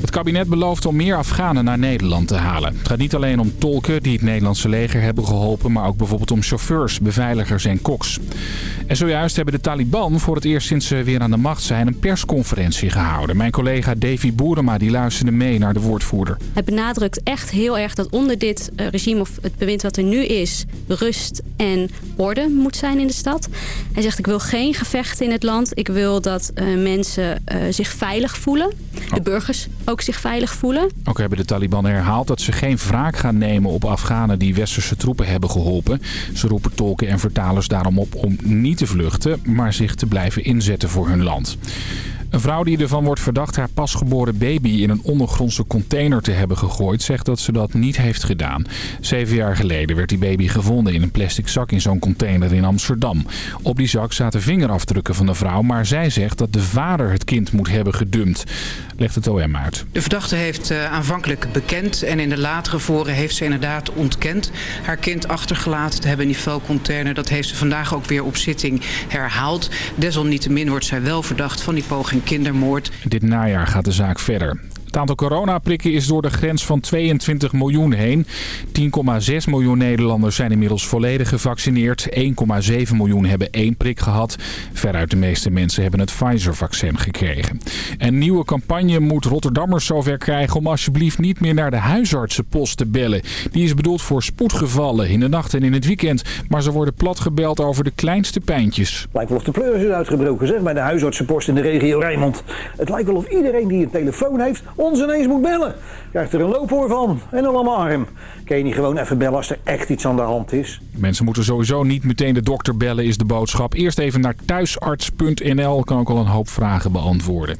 Het kabinet belooft om meer Afghanen naar Nederland te halen. Het gaat niet alleen om tolken die het Nederlandse leger hebben geholpen... maar ook bijvoorbeeld om chauffeurs, beveiligers en koks. En zojuist hebben de Taliban voor het eerst sinds ze weer aan de macht zijn... een persconferentie gehouden. Mijn collega Davy Boerema die luisterde mee naar de woordvoerder. Hij benadrukt echt heel erg dat onder dit eh, regime of het bewind wat er nu is... rust en orde moet zijn in de stad. Hij zegt ik wil geen gevechten in het land. Ik wil dat uh, mensen uh, zich veilig voelen. De Oh. burgers ook zich veilig voelen. Ook hebben de Taliban herhaald dat ze geen wraak gaan nemen op Afghanen die westerse troepen hebben geholpen. Ze roepen tolken en vertalers daarom op om niet te vluchten, maar zich te blijven inzetten voor hun land. Een vrouw die ervan wordt verdacht haar pasgeboren baby in een ondergrondse container te hebben gegooid... zegt dat ze dat niet heeft gedaan. Zeven jaar geleden werd die baby gevonden in een plastic zak in zo'n container in Amsterdam. Op die zak zaten vingerafdrukken van de vrouw, maar zij zegt dat de vader het kind moet hebben gedumpt. Legt het OM uit. De verdachte heeft uh, aanvankelijk bekend en in de latere voren heeft ze inderdaad ontkend haar kind achtergelaten te hebben in die vuilcontainer. Dat heeft ze vandaag ook weer op zitting herhaald. Desalniettemin wordt zij wel verdacht van die poging kindermoord. Dit najaar gaat de zaak verder. Aantal coronaprikken is door de grens van 22 miljoen heen. 10,6 miljoen Nederlanders zijn inmiddels volledig gevaccineerd. 1,7 miljoen hebben één prik gehad. Veruit de meeste mensen hebben het Pfizer-vaccin gekregen. Een nieuwe campagne moet Rotterdammers zover krijgen om alsjeblieft niet meer naar de huisartsenpost te bellen. Die is bedoeld voor spoedgevallen in de nacht en in het weekend. Maar ze worden plat gebeld over de kleinste pijntjes. Lijkt wel of de pleuris is uitgebroken zeg, bij de huisartsenpost in de regio Rijnmond. Het lijkt wel of iedereen die een telefoon heeft ons ineens moet bellen. Krijgt er een loophoor van en een alarm. Kan je niet gewoon even bellen als er echt iets aan de hand is? Mensen moeten sowieso niet meteen de dokter bellen, is de boodschap. Eerst even naar thuisarts.nl, kan ook al een hoop vragen beantwoorden.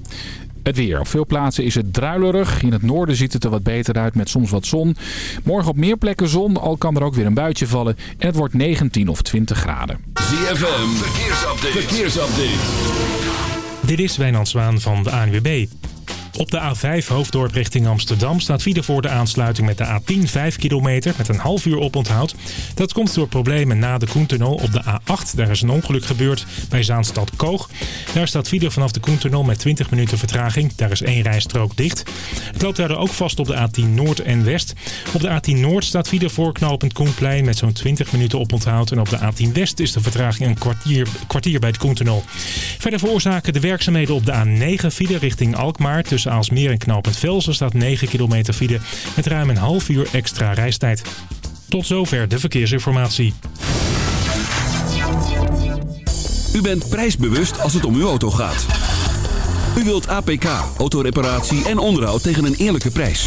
Het weer. Op veel plaatsen is het druilerig. In het noorden ziet het er wat beter uit met soms wat zon. Morgen op meer plekken zon, al kan er ook weer een buitje vallen. En het wordt 19 of 20 graden. ZFM, verkeersupdate. verkeersupdate. Dit is Wijnand Zwaan van de ANWB. Op de A5 hoofddorp richting Amsterdam staat file voor de aansluiting met de A10 5 kilometer met een half uur oponthoud. Dat komt door problemen na de Koentunnel op de A8. Daar is een ongeluk gebeurd bij Zaanstad Koog. Daar staat file vanaf de Koentunnel met 20 minuten vertraging. Daar is één rijstrook dicht. Het loopt daardoor ook vast op de A10 Noord en West. Op de A10 Noord staat file voor knooppunt Koenplein met zo'n 20 minuten oponthoud. En op de A10 West is de vertraging een kwartier, kwartier bij de Koentunnel. Verder veroorzaken de werkzaamheden op de A9 file richting Alkmaar tussen Aalsmeer en knooppunt Velsen staat 9 kilometer file met ruim een half uur extra reistijd. Tot zover de verkeersinformatie. U bent prijsbewust als het om uw auto gaat. U wilt APK, autoreparatie en onderhoud tegen een eerlijke prijs.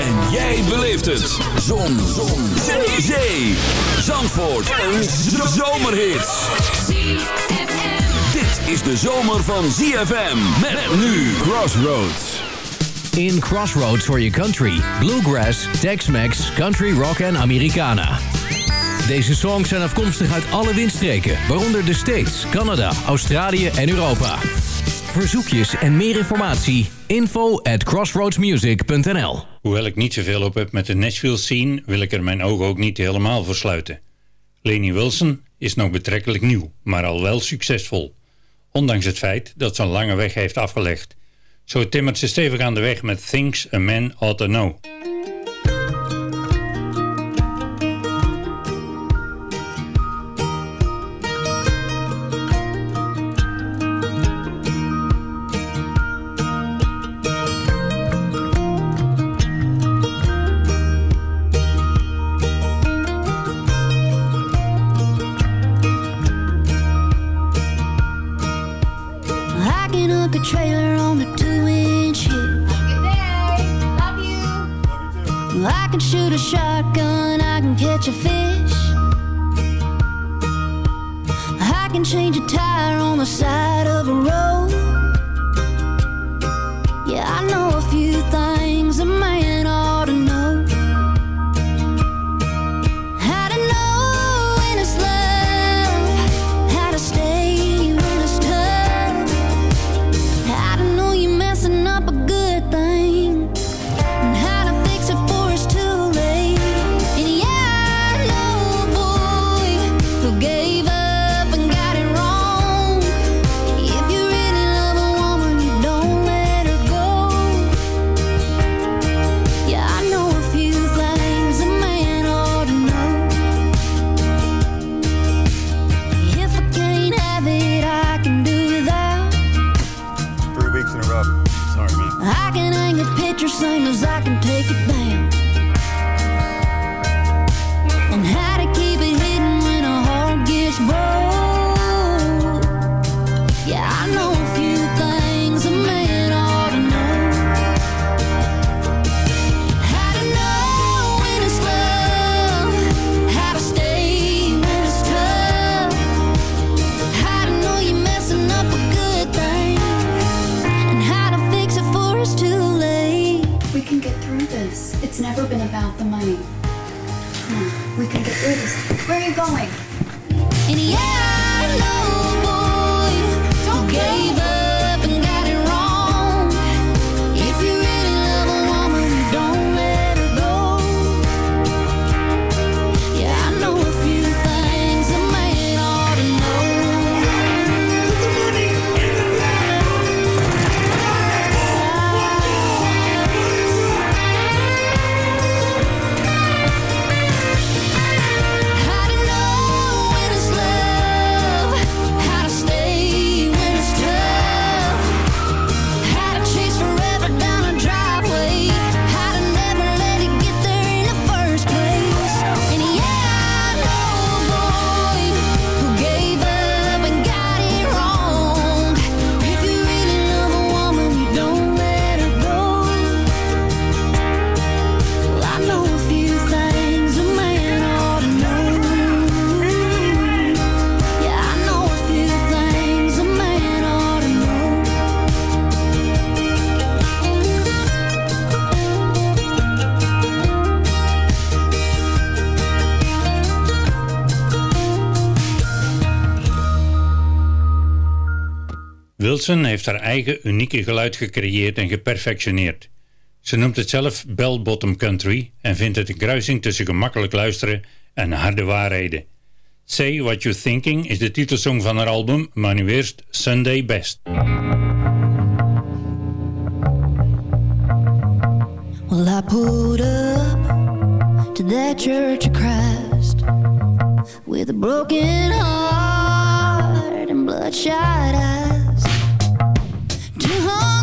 En jij beleeft het. Zon. Zon. Zee. Zee. Zandvoort. Een zomerhit. Dit is de zomer van ZFM. Met nu Crossroads. In Crossroads for your country. Bluegrass, Tex-Mex, Country Rock en Americana. Deze songs zijn afkomstig uit alle windstreken, waaronder de States, Canada, Australië en Europa. Verzoekjes en meer informatie, info at crossroadsmusic.nl Hoewel ik niet zoveel op heb met de Nashville scene, wil ik er mijn ogen ook niet helemaal voor sluiten. Leni Wilson is nog betrekkelijk nieuw, maar al wel succesvol. Ondanks het feit dat ze een lange weg heeft afgelegd. Zo timmert ze stevig aan de weg met Things a Man Ought to Know. Wilson heeft haar eigen unieke geluid gecreëerd en geperfectioneerd. Ze noemt het zelf Bell Bottom Country en vindt het een kruising tussen gemakkelijk luisteren en harde waarheden. Say What You're Thinking is de titelsong van haar album, maar nu eerst Sunday Best. Well, I pulled up to that church Christ With a broken heart and bloodshot eyes home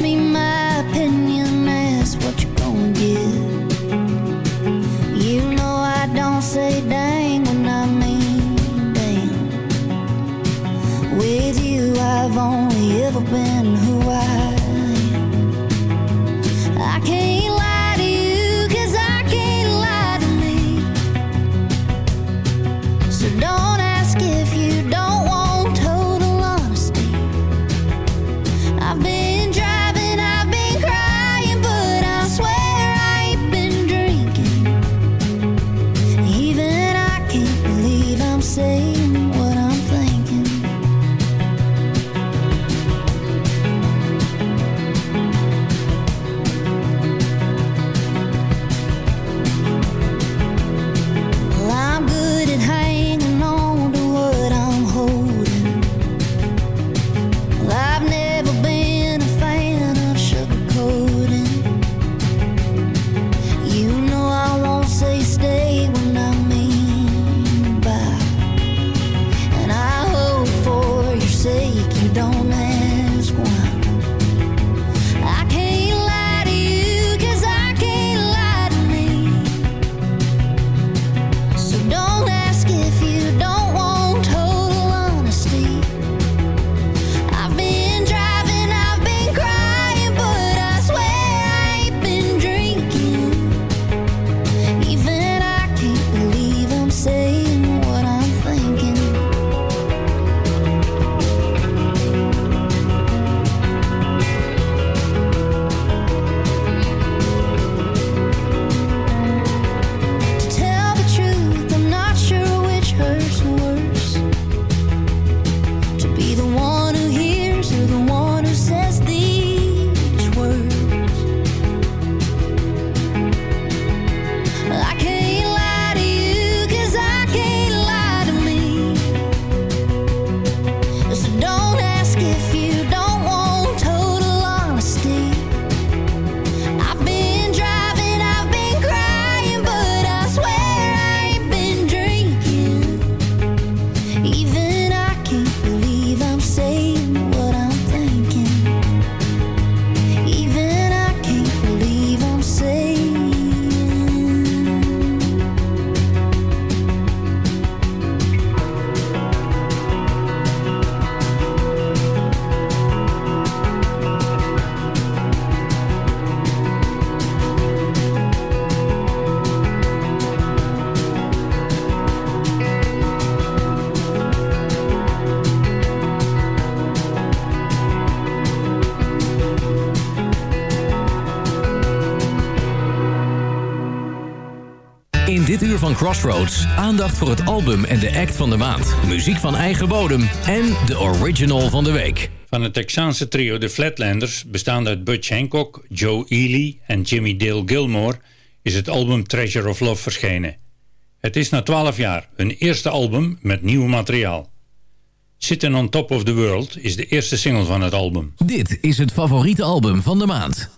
me Crossroads aandacht voor het album en de act van de maand. Muziek van eigen bodem en de original van de week. Van het Texaanse trio de Flatlanders, bestaande uit Butch Hancock, Joe Ely en Jimmy Dale Gilmore, is het album Treasure of Love verschenen. Het is na 12 jaar hun eerste album met nieuw materiaal. Sitting on Top of the World is de eerste single van het album. Dit is het favoriete album van de maand.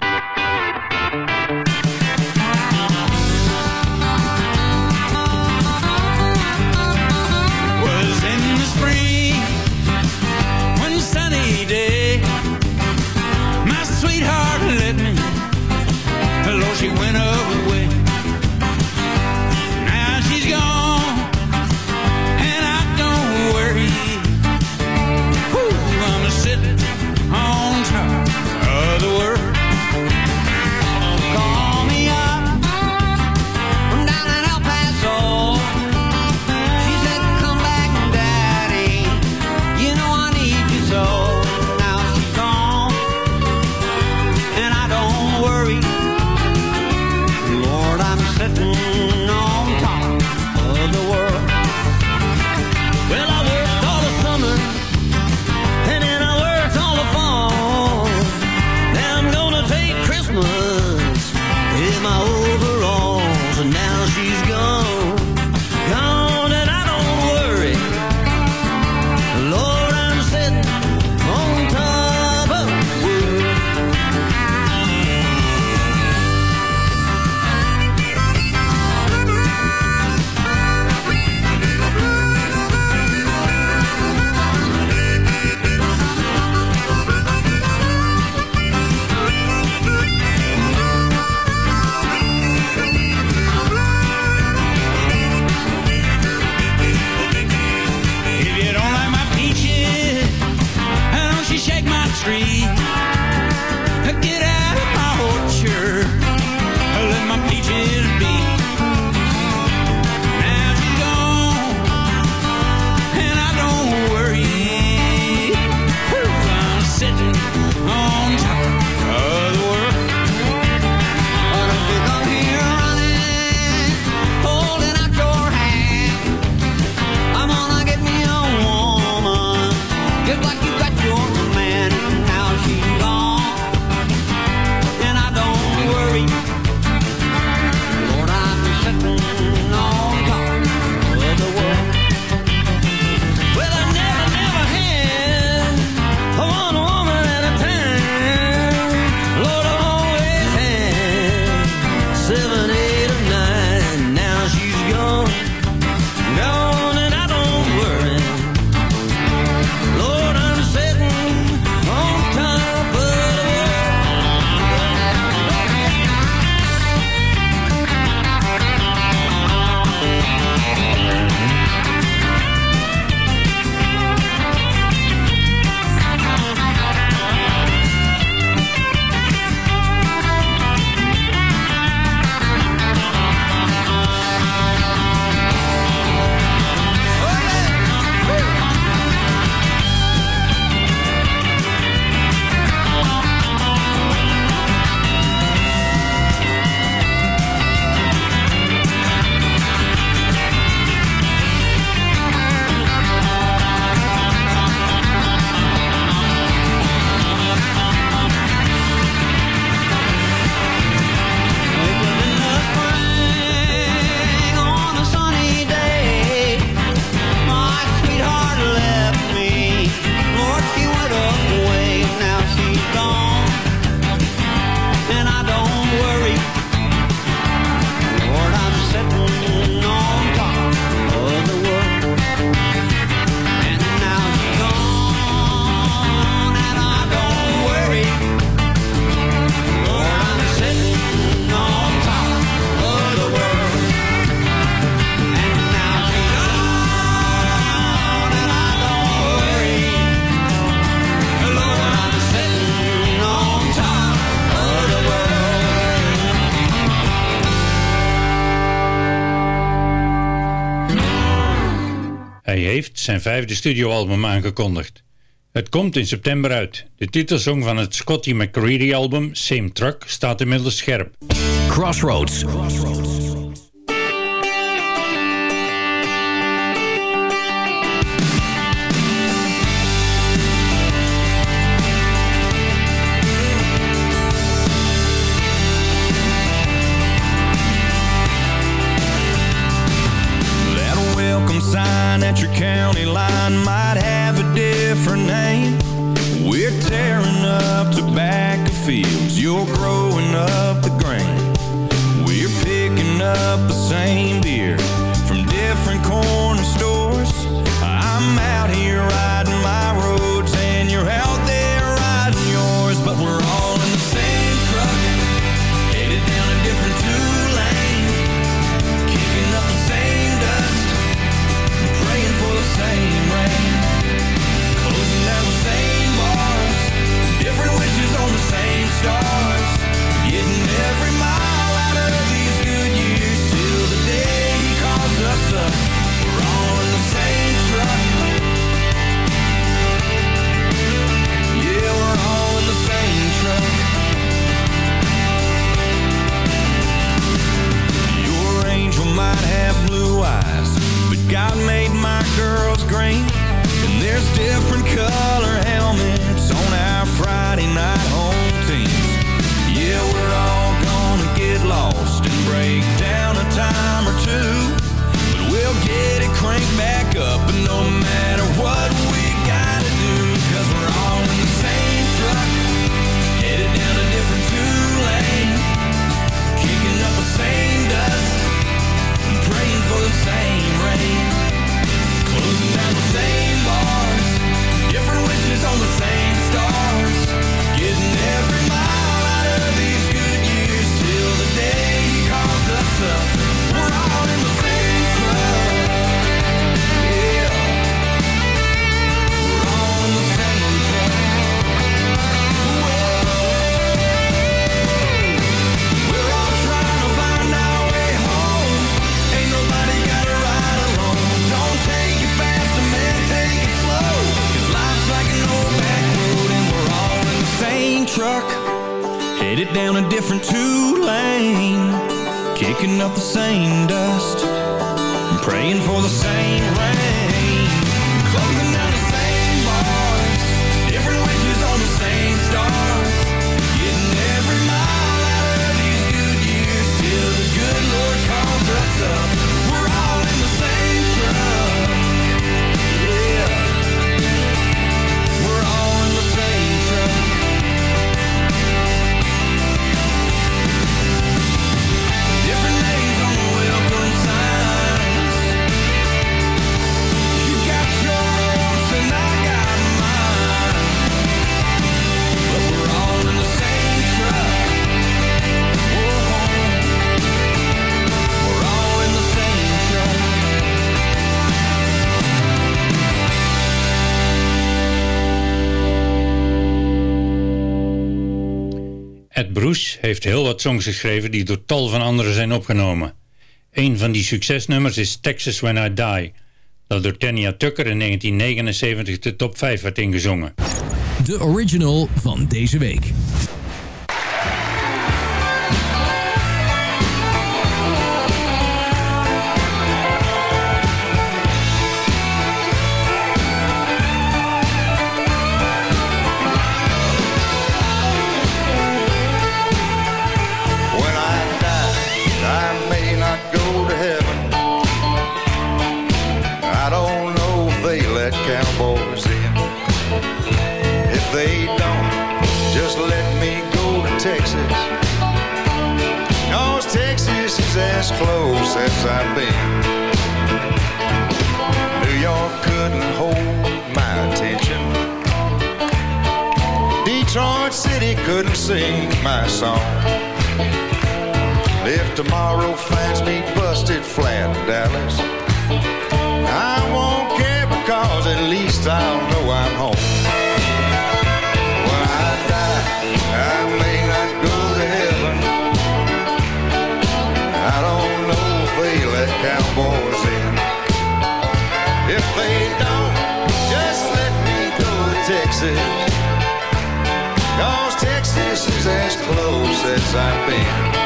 zijn vijfde studioalbum aangekondigd. Het komt in september uit. De titelsong van het Scottie McCready album Same Truck staat inmiddels scherp. Crossroads. county line might have a different name. We're tearing up tobacco fields, you're growing up the grain. We're picking up the same girls green. And there's different color helmets on our Friday night home teams. Yeah, we're all gonna get lost and break down a time or two. But we'll get it cranked back up, and no matter what truck. Headed down a different two lane Kicking up the same dust. Praying for the same Roes heeft heel wat songs geschreven die door tal van anderen zijn opgenomen. Een van die succesnummers is Texas When I Die, dat door Tanya Tucker in 1979 de top 5 werd ingezongen. De original van deze week. this is as close as I've been. New York couldn't hold my attention. Detroit City couldn't sing my song. If tomorrow finds me busted flat in Dallas, I won't care because at least I'll know I'm home. I've been.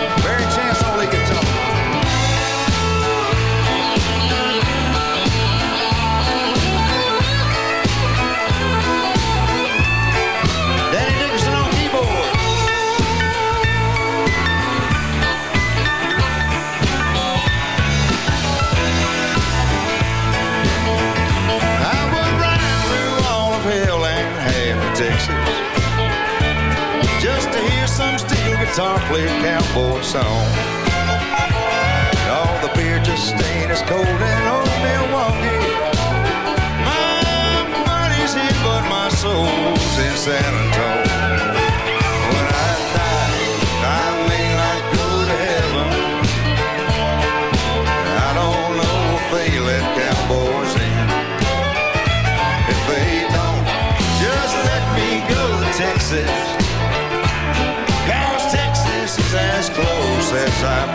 Cowboy song. All the beer just as cold in old Milwaukee. My money's here, but my soul's in San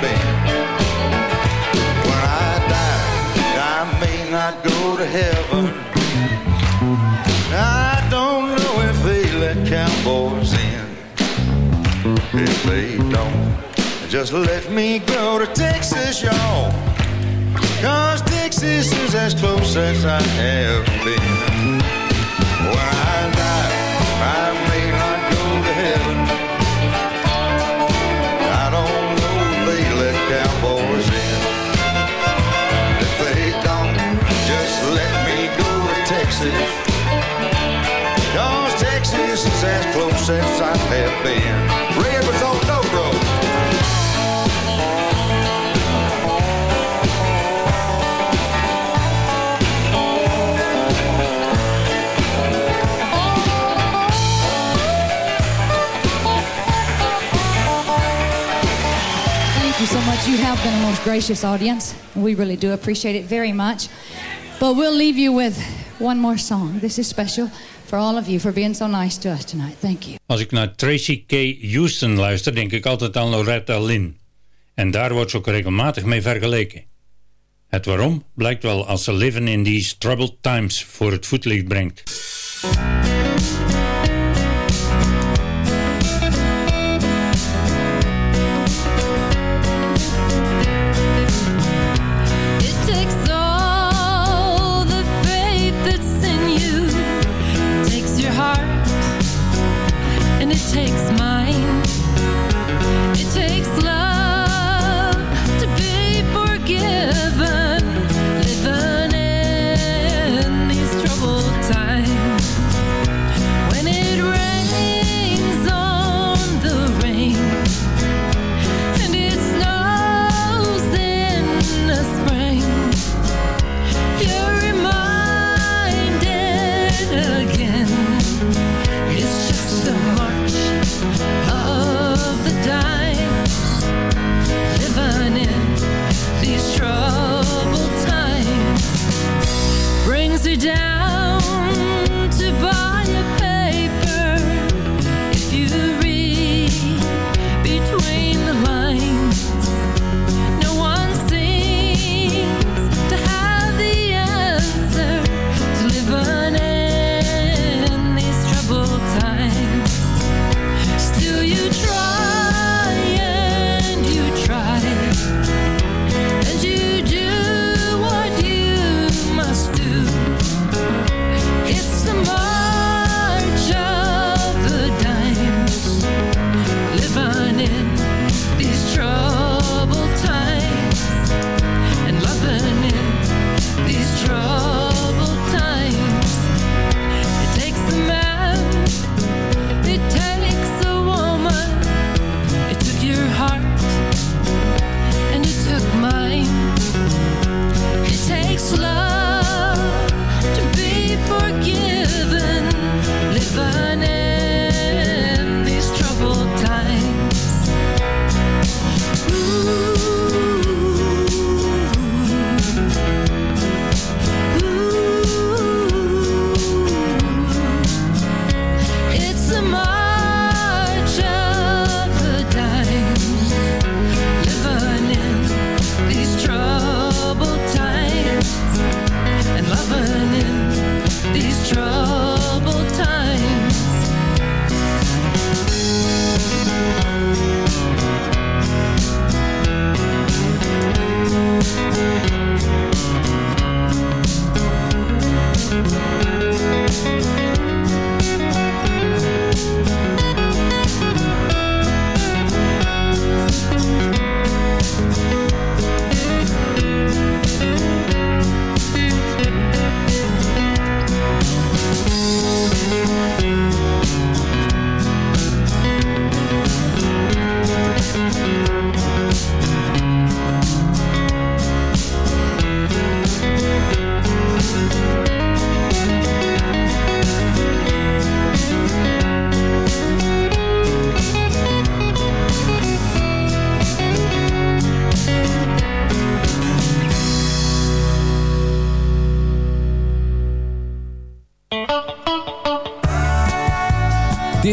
been. When I die, I may not go to heaven. I don't know if they let cowboys in. If they don't, just let me go to Texas, y'all. Cause Texas is as close as I have been. When I die, I may Thank you so much. You have been a most gracious audience. We really do appreciate it very much. But we'll leave you with one more song. This is special for all of you for being so nice to us tonight. Thank you. Als ik naar Tracy K. Houston luister, denk ik altijd aan Loretta Lynn. En daar wordt ze ook regelmatig mee vergeleken. Het waarom blijkt wel als ze Living in These Troubled Times voor het voetlicht brengt.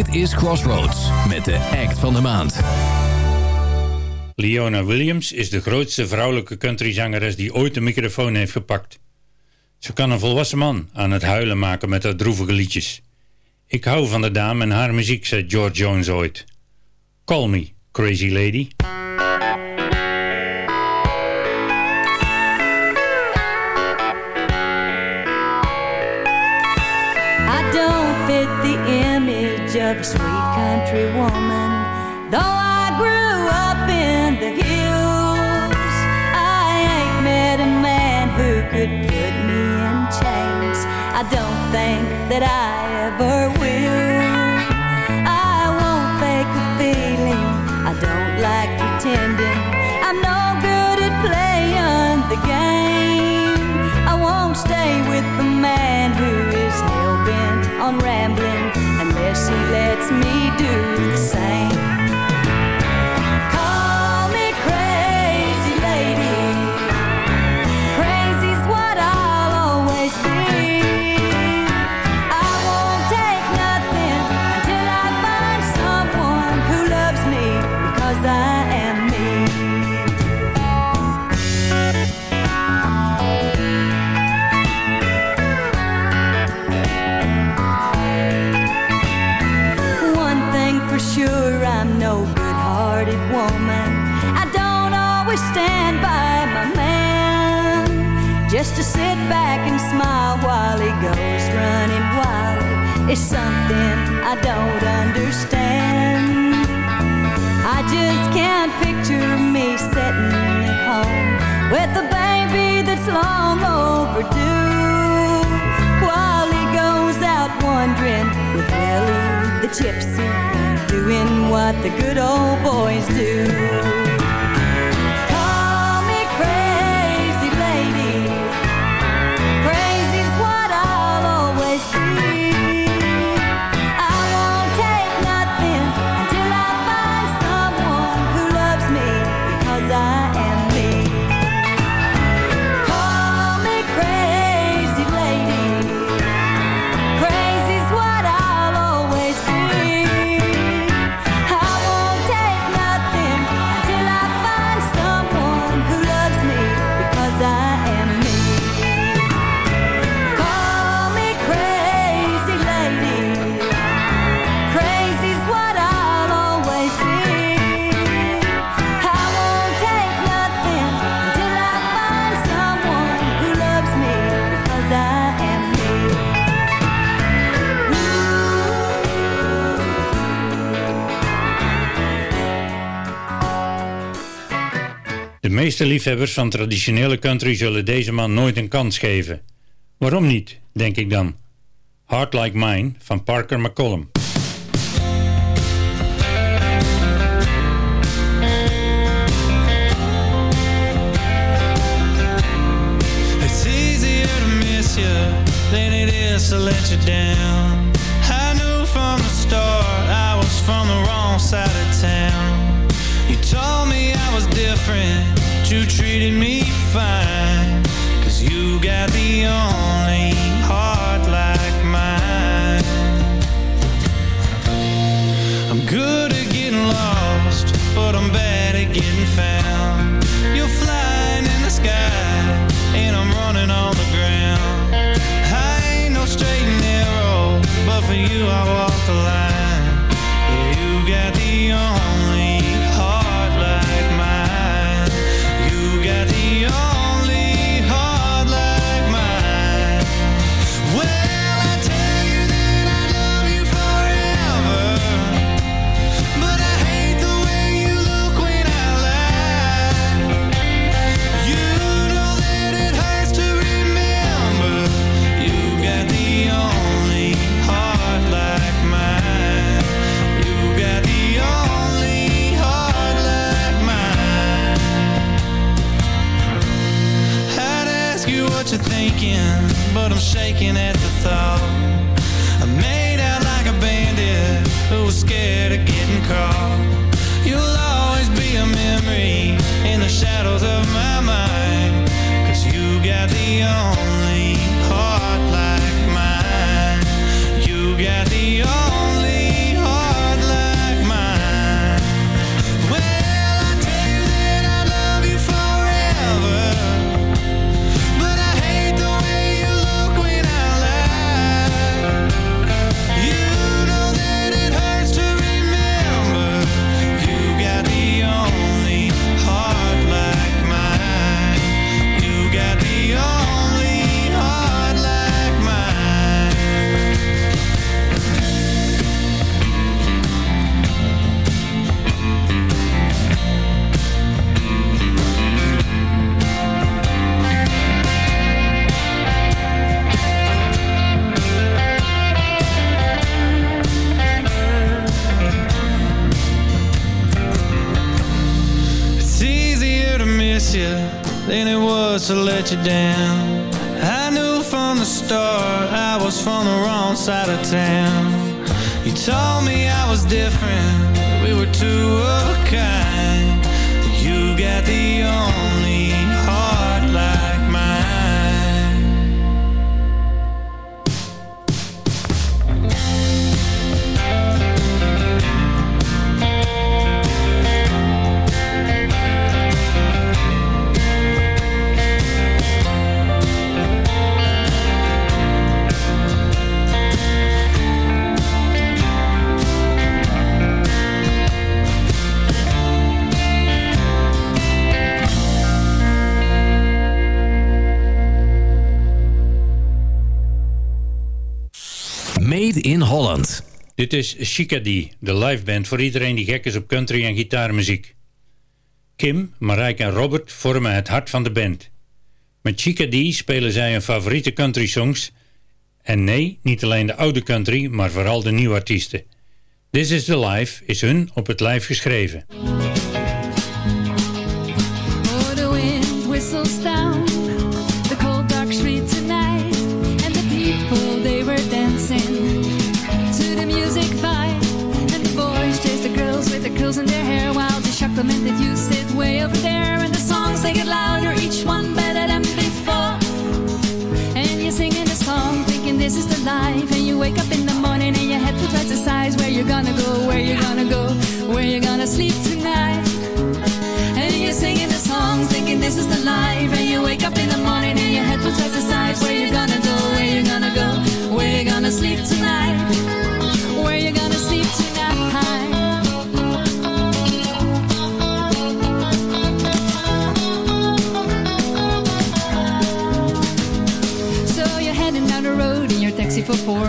Dit is Crossroads met de act van de maand. Leona Williams is de grootste vrouwelijke countryzangeres die ooit de microfoon heeft gepakt. Ze kan een volwassen man aan het huilen maken met haar droevige liedjes. Ik hou van de dame en haar muziek, zei George Jones ooit. Call me, crazy lady. I don't fit the image of a sweet country woman, though I grew up in the hills. I ain't met a man who could put me in chains. I don't think that I ever will. Lets me do the same. Sit back and smile while he goes running wild is something I don't understand. I just can't picture me sitting at home with a baby that's long overdue while he goes out wandering with Willie the gypsy, doing what the good old boys do. Meeste liefhebbers van traditionele country zullen deze man nooit een kans geven. Waarom niet, denk ik dan. Heart Like Mine van Parker McCollum. It's easier to miss you than it is to let you down. I knew from the start I was from the wrong side of town. You told me I was different, you treated me fine. Cause you got the only heart like mine. I'm good at getting lost, but I'm bad at getting found. You're flying in the sky, and I'm running on the ground. I ain't no straight and narrow, but for you I walk the line. But I'm shaking at the thought. Down. Dit is Chicadee, de liveband voor iedereen die gek is op country en gitaarmuziek. Kim, Marijke en Robert vormen het hart van de band. Met Chicadee spelen zij hun favoriete country songs. En nee, niet alleen de oude country, maar vooral de nieuwe artiesten. This is the Life is hun op het lijf geschreven. While the shock lamented you sit way over there, and the songs they get louder, each one better than before, and you're singing the song, thinking this is the life, and you wake up in the morning and your head the size. Where you're gonna go? Where you're gonna go? Where you're gonna sleep tonight? And you're singing the songs, thinking this is the life. And you wake up in the morning and your head the size. Where you're gonna go? Where you're gonna go? Where you're gonna sleep tonight? before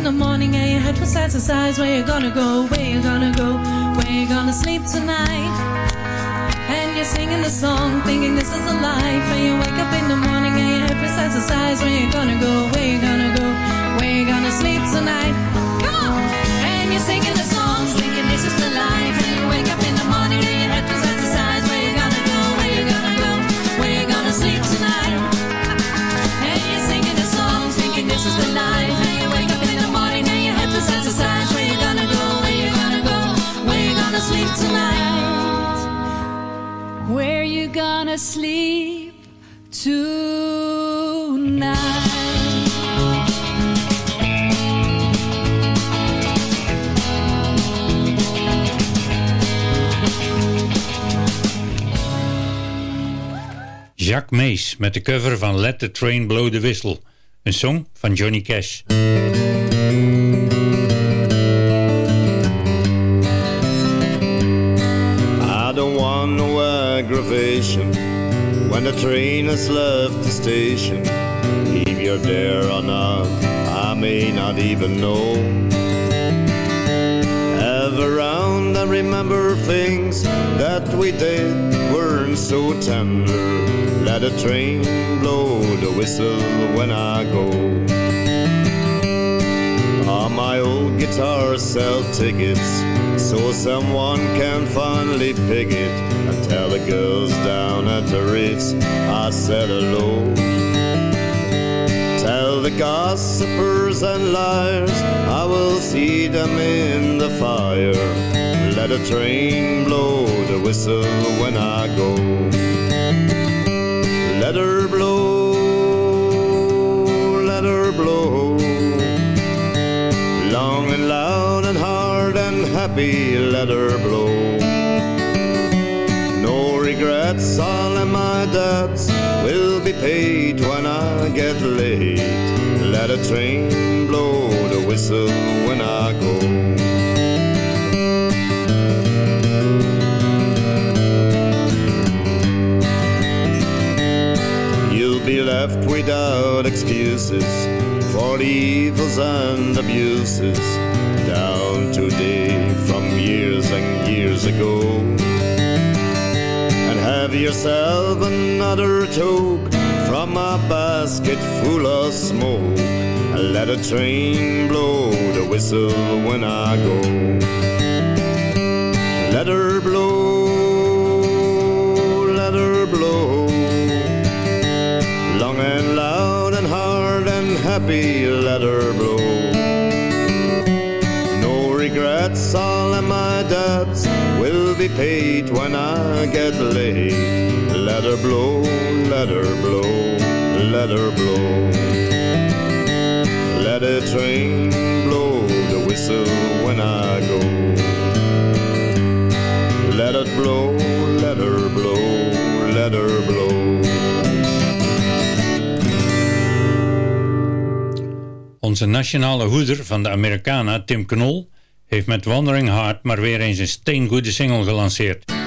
in the morning and your head was exercise. Where you gonna go? Where you gonna go? Where you gonna sleep tonight? And you're singing the song, thinking this is a life. And you wake up in the morning and your head was exercise. Where you gonna go? Where you gonna go? Jacques Mees met de cover van Let the Train Blow the Whistle. Een song van Johnny Cash. I don't want no aggravation when the train has left the station. If you're there or not, I may not even know. Have around and remember things that we did weren't so tender. Let a train blow the whistle when I go. On my old guitar, sell tickets so someone can finally pick it and tell the girls down at the Ritz I said hello. Tell the gossipers and liars I will see them in the fire. Let a train blow the whistle when I go. Let her blow, let her blow. Long and loud and hard and happy, let her blow. No regrets, all of my debts will be paid when I get late. Let a train blow the whistle when I go. Without excuses for evils and abuses down to day from years and years ago. And have yourself another toke from a basket full of smoke. And let a train blow the whistle when I go. Let her happy, let her blow. No regrets, all of my debts will be paid when I get late. Let her blow, let her blow, let her blow. Let a train blow the whistle when I go. Let it blow, Onze nationale hoeder van de Americana, Tim Knol, heeft met Wandering Heart maar weer eens een steengoede single gelanceerd.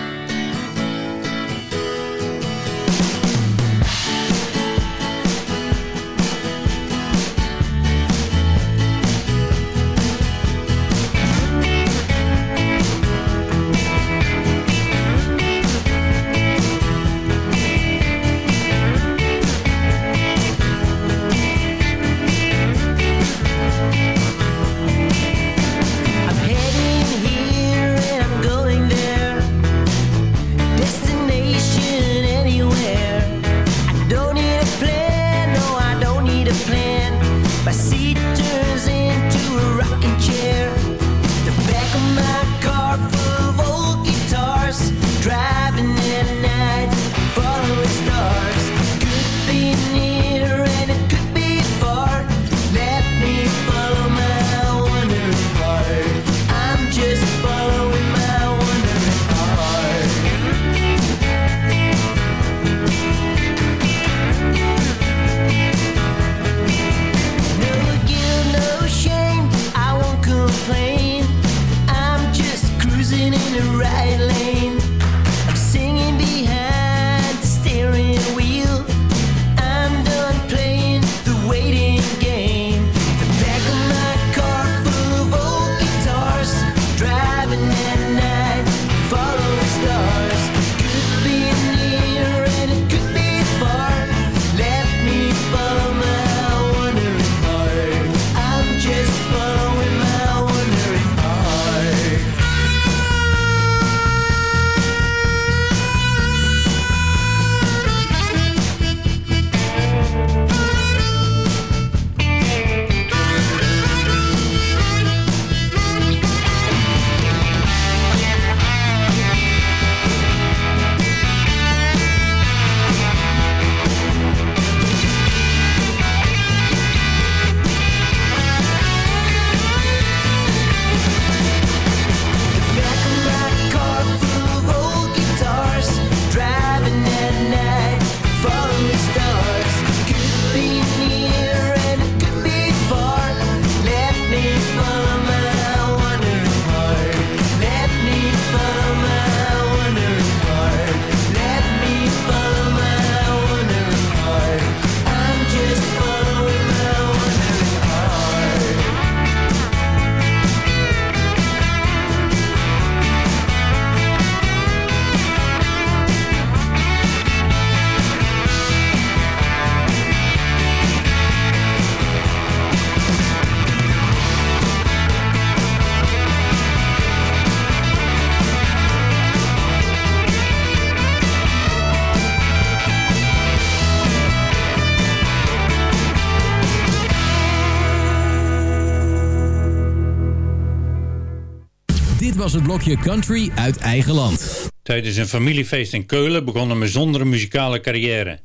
Het blokje Country uit eigen land. Tijdens een familiefeest in Keulen begon een bijzondere muzikale carrière.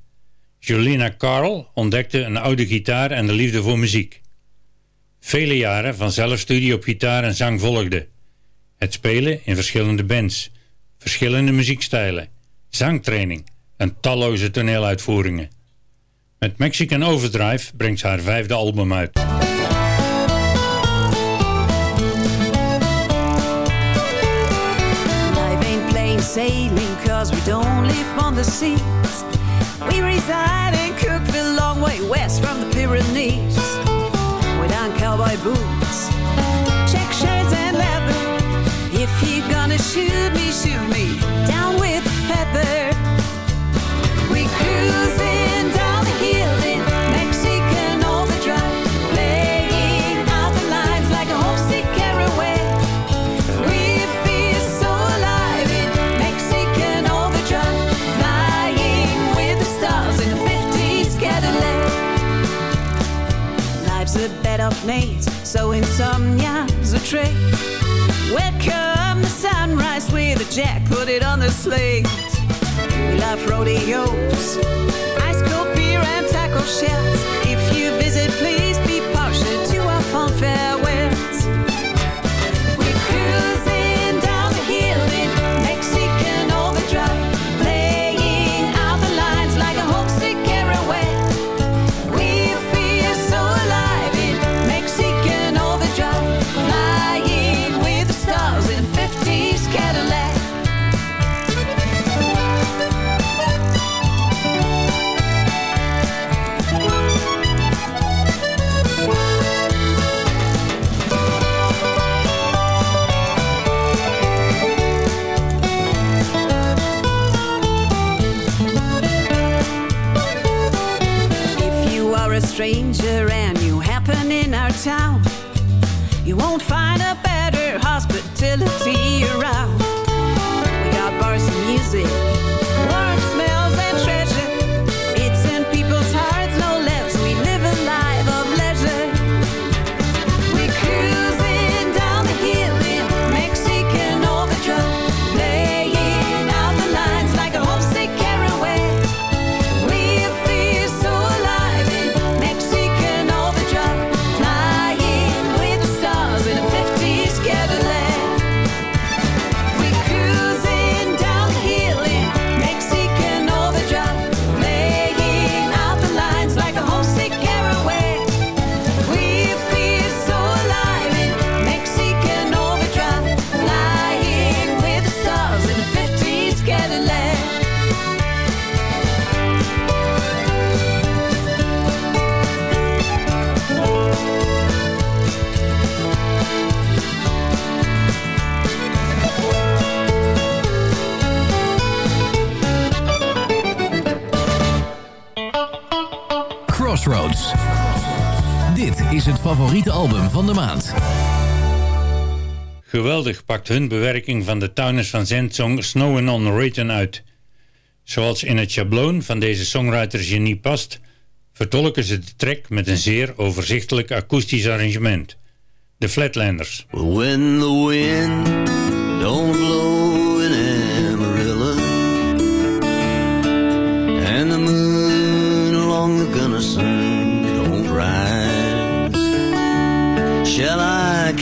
Jolina Carl ontdekte een oude gitaar en de liefde voor muziek. Vele jaren van zelfstudie op gitaar en zang volgden. Het spelen in verschillende bands, verschillende muziekstijlen, zangtraining en talloze toneeluitvoeringen. Met Mexican Overdrive brengt ze haar vijfde album uit. Sailing cause we don't live on the seas. We reside in Cookville, long way west from the Pyrenees. With on cowboy boots, check shirts and leather. If you're gonna shoot me, shoot me down with a feather. We cruising slate. We love rodeos, ice cold beer and taco shells. Our town, you won't find a better hospitality around. Geweldig pakt hun bewerking van de Towners van Zendsong Snowin' on Rayton uit. Zoals in het schabloon van deze songwriter genie past, vertolken ze de track met een zeer overzichtelijk akoestisch arrangement. De Flatlanders. When the wind blow in And the moon along the Gunnison Shall I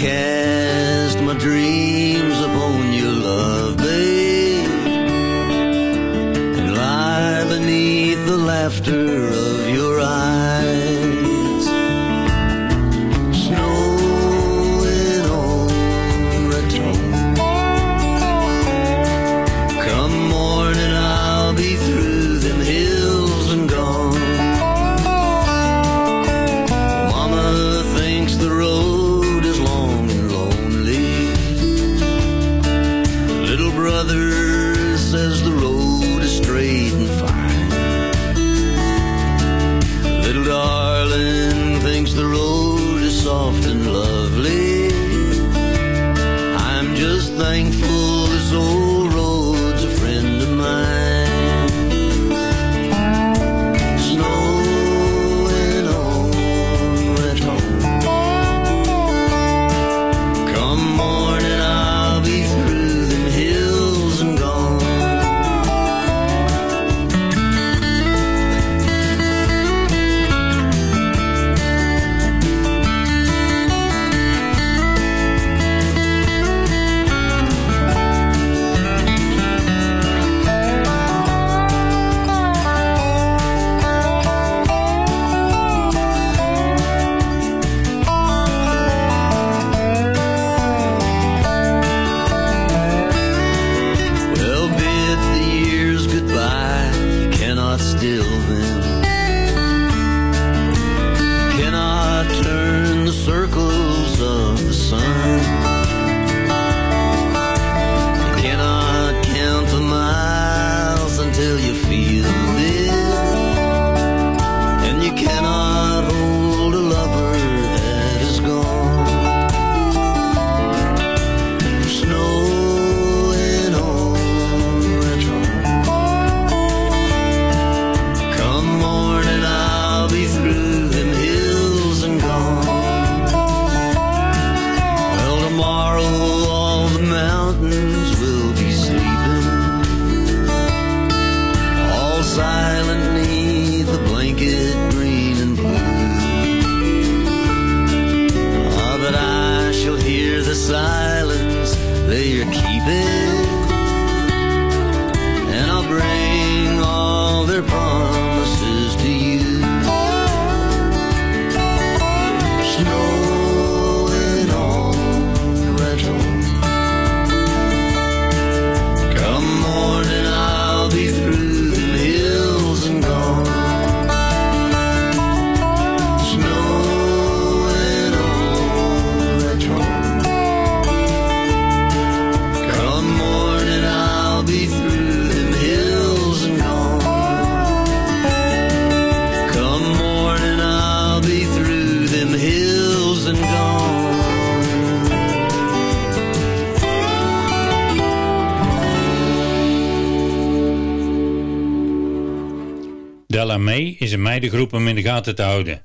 beide groepen in de gaten te houden.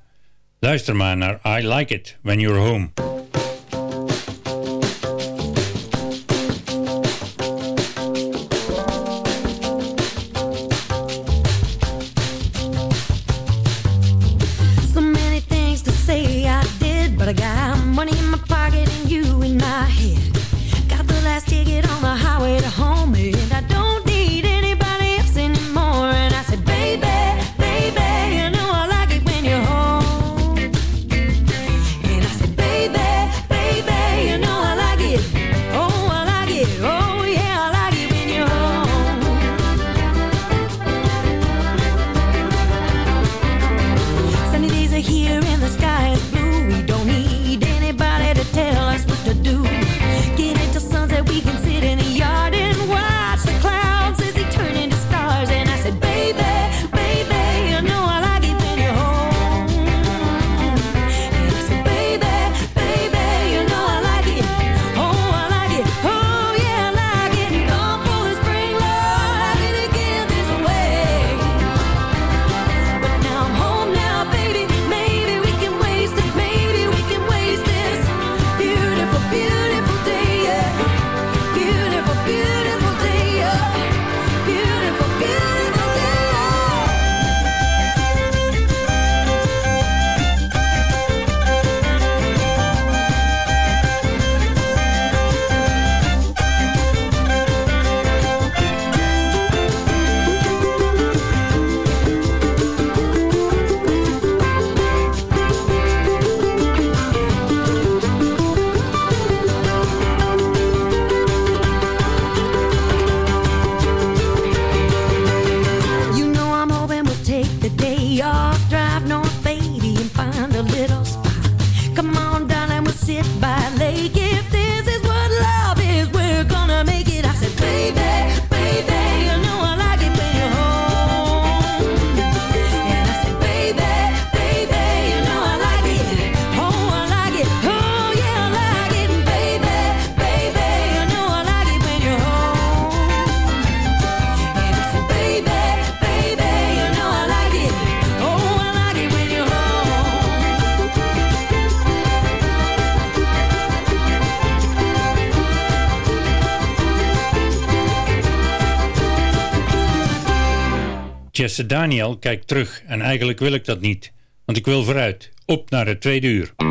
Luister maar naar I Like It When You're Home. Daniel kijkt terug en eigenlijk wil ik dat niet, want ik wil vooruit, op naar het tweede uur.